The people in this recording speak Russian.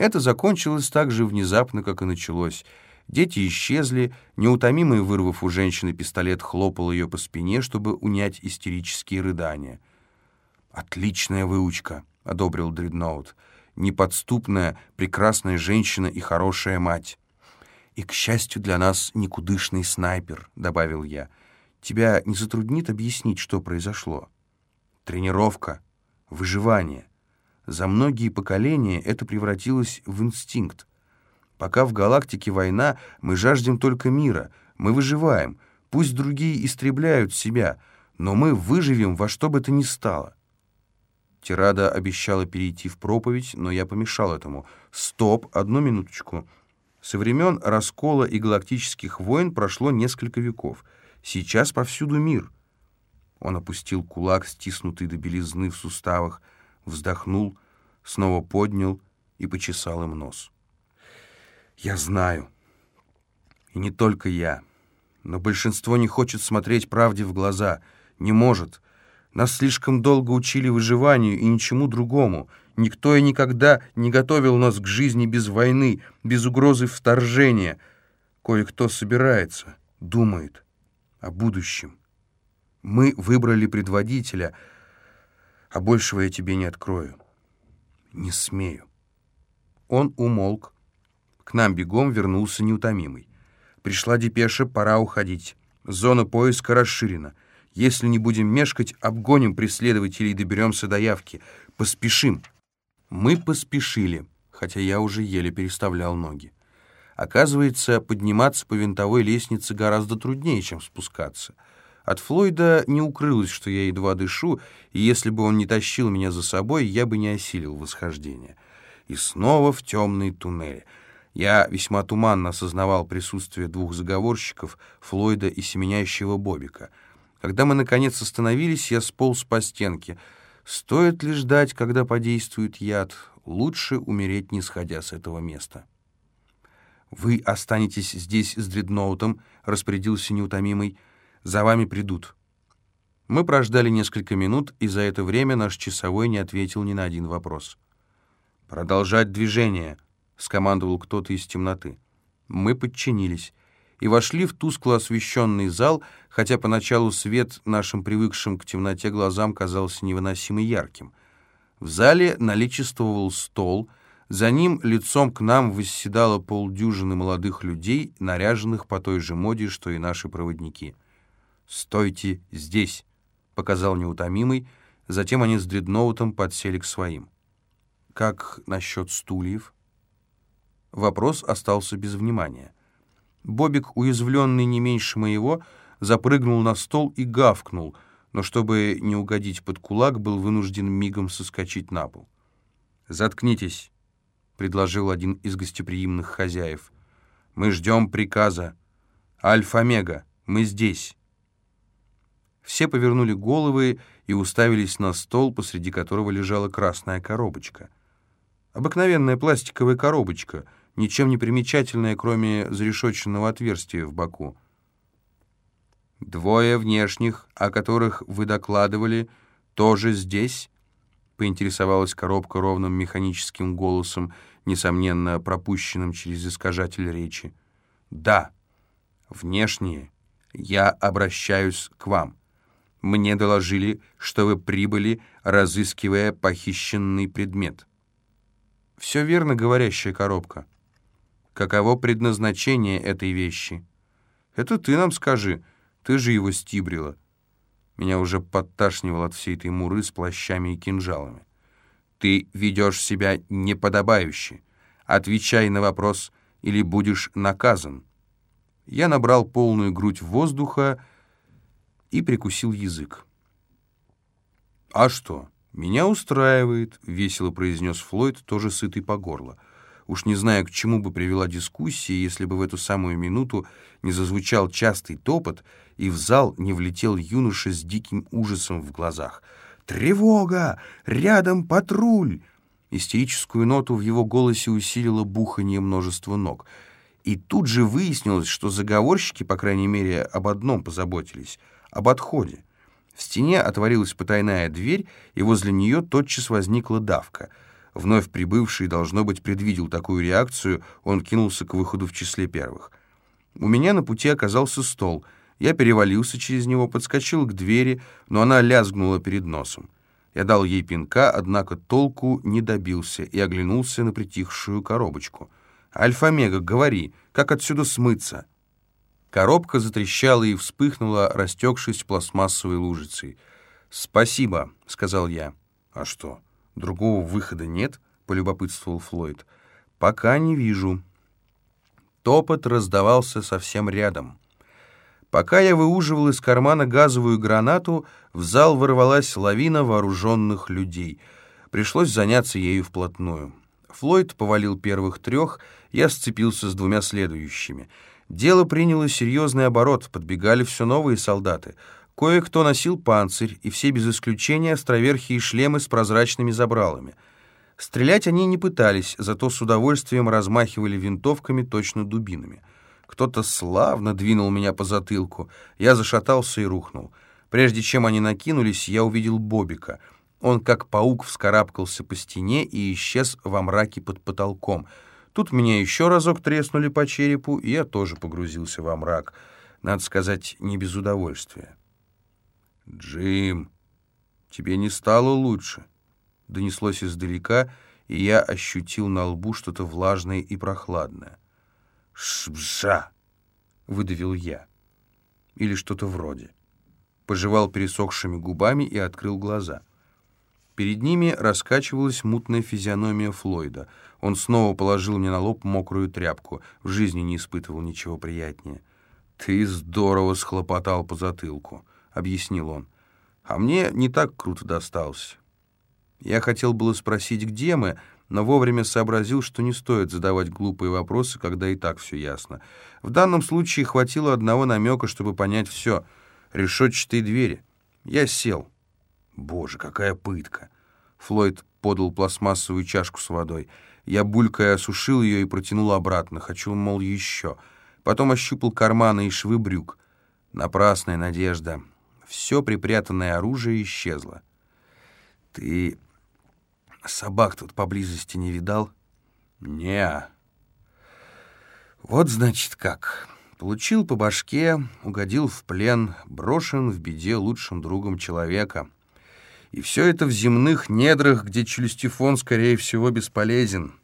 Это закончилось так же внезапно, как и началось. Дети исчезли, неутомимый, вырвав у женщины пистолет, хлопал ее по спине, чтобы унять истерические рыдания. «Отличная выучка», — одобрил Дредноут. «Неподступная, прекрасная женщина и хорошая мать». «И, к счастью для нас, никудышный снайпер», — добавил я. «Тебя не затруднит объяснить, что произошло?» «Тренировка, выживание. За многие поколения это превратилось в инстинкт. Пока в галактике война, мы жаждем только мира, мы выживаем. Пусть другие истребляют себя, но мы выживем во что бы то ни стало. Тирада обещала перейти в проповедь, но я помешал этому. Стоп, одну минуточку. Со времен раскола и галактических войн прошло несколько веков. Сейчас повсюду мир. Он опустил кулак, стиснутый до белизны в суставах, вздохнул, снова поднял и почесал им нос. Я знаю. И не только я. Но большинство не хочет смотреть правде в глаза. Не может. Нас слишком долго учили выживанию и ничему другому. Никто и никогда не готовил нас к жизни без войны, без угрозы вторжения. Кое-кто собирается, думает о будущем. Мы выбрали предводителя, а большего я тебе не открою. Не смею. Он умолк, к нам бегом вернулся неутомимый. Пришла депеша, пора уходить. Зона поиска расширена. Если не будем мешкать, обгоним преследователей и доберемся до явки. Поспешим. Мы поспешили, хотя я уже еле переставлял ноги. Оказывается, подниматься по винтовой лестнице гораздо труднее, чем спускаться. От Флойда не укрылось, что я едва дышу, и если бы он не тащил меня за собой, я бы не осилил восхождение. И снова в темный туннель. Я весьма туманно осознавал присутствие двух заговорщиков, Флойда и семенящего Бобика. Когда мы, наконец, остановились, я сполз по стенке. Стоит ли ждать, когда подействует яд? Лучше умереть, не сходя с этого места. «Вы останетесь здесь с дредноутом», — распорядился неутомимый. «За вами придут». Мы прождали несколько минут, и за это время наш часовой не ответил ни на один вопрос. «Продолжать движение», — скомандовал кто-то из темноты. Мы подчинились и вошли в тускло освещенный зал, хотя поначалу свет нашим привыкшим к темноте глазам казался невыносимо ярким. В зале наличествовал стол, за ним лицом к нам восседало полдюжины молодых людей, наряженных по той же моде, что и наши проводники. «Стойте здесь», — показал неутомимый, затем они с дредноутом подсели к своим. «Как насчет стульев?» Вопрос остался без внимания. Бобик, уязвленный не меньше моего, запрыгнул на стол и гавкнул, но чтобы не угодить под кулак, был вынужден мигом соскочить на пол. «Заткнитесь», — предложил один из гостеприимных хозяев. «Мы ждем приказа. Альфа-Мега, мы здесь». Все повернули головы и уставились на стол, посреди которого лежала красная коробочка. Обыкновенная пластиковая коробочка — ничем не примечательное, кроме зарешоченного отверстия в боку. «Двое внешних, о которых вы докладывали, тоже здесь?» — поинтересовалась коробка ровным механическим голосом, несомненно, пропущенным через искажатель речи. «Да, внешние. Я обращаюсь к вам. Мне доложили, что вы прибыли, разыскивая похищенный предмет». «Все верно, говорящая коробка». Каково предназначение этой вещи? Это ты нам скажи, ты же его стибрила. Меня уже подташнивало от всей этой муры с плащами и кинжалами. Ты ведешь себя неподобающе. Отвечай на вопрос, или будешь наказан. Я набрал полную грудь воздуха и прикусил язык. «А что? Меня устраивает», — весело произнес Флойд, тоже сытый по горло. Уж не знаю, к чему бы привела дискуссия, если бы в эту самую минуту не зазвучал частый топот, и в зал не влетел юноша с диким ужасом в глазах. «Тревога! Рядом патруль!» Истерическую ноту в его голосе усилило бухание множества ног. И тут же выяснилось, что заговорщики, по крайней мере, об одном позаботились — об отходе. В стене отворилась потайная дверь, и возле нее тотчас возникла давка — Вновь прибывший, должно быть, предвидел такую реакцию, он кинулся к выходу в числе первых. У меня на пути оказался стол. Я перевалился через него, подскочил к двери, но она лязгнула перед носом. Я дал ей пинка, однако толку не добился и оглянулся на притихшую коробочку. «Альфа-мега, говори, как отсюда смыться?» Коробка затрещала и вспыхнула, растекшись пластмассовой лужицей. «Спасибо», — сказал я. «А что, другого выхода нет?» — полюбопытствовал Флойд. «Пока не вижу». Топот раздавался совсем рядом. Пока я выуживал из кармана газовую гранату, в зал ворвалась лавина вооруженных людей. Пришлось заняться ею вплотную. Флойд повалил первых трех, я сцепился с двумя следующими. Дело приняло серьезный оборот, подбегали все новые солдаты. Кое-кто носил панцирь, и все без исключения островерхие шлемы с прозрачными забралами. Стрелять они не пытались, зато с удовольствием размахивали винтовками точно дубинами. Кто-то славно двинул меня по затылку. Я зашатался и рухнул. Прежде чем они накинулись, я увидел Бобика. Он, как паук, вскарабкался по стене и исчез во мраке под потолком. Тут меня еще разок треснули по черепу, и я тоже погрузился во мрак. Надо сказать, не без удовольствия. «Джим, тебе не стало лучше?» Донеслось издалека, и я ощутил на лбу что-то влажное и прохладное. «Шбжа!» — выдавил я. Или что-то вроде. Пожевал пересохшими губами и открыл глаза. Перед ними раскачивалась мутная физиономия Флойда. Он снова положил мне на лоб мокрую тряпку. В жизни не испытывал ничего приятнее. «Ты здорово схлопотал по затылку», — объяснил он. «А мне не так круто достался». Я хотел было спросить, где мы, но вовремя сообразил, что не стоит задавать глупые вопросы, когда и так все ясно. В данном случае хватило одного намека, чтобы понять все. Решетчатые двери. Я сел. Боже, какая пытка! Флойд подал пластмассовую чашку с водой. Я, булькая, осушил ее и протянул обратно. Хочу, мол, еще. Потом ощупал карманы и швы брюк. Напрасная надежда. Все припрятанное оружие исчезло. «Ты Собак тут поблизости не видал? Не. Вот значит как. Получил по башке, угодил в плен, брошен в беде лучшим другом человека. И все это в земных недрах, где челюстифон, скорее всего, бесполезен.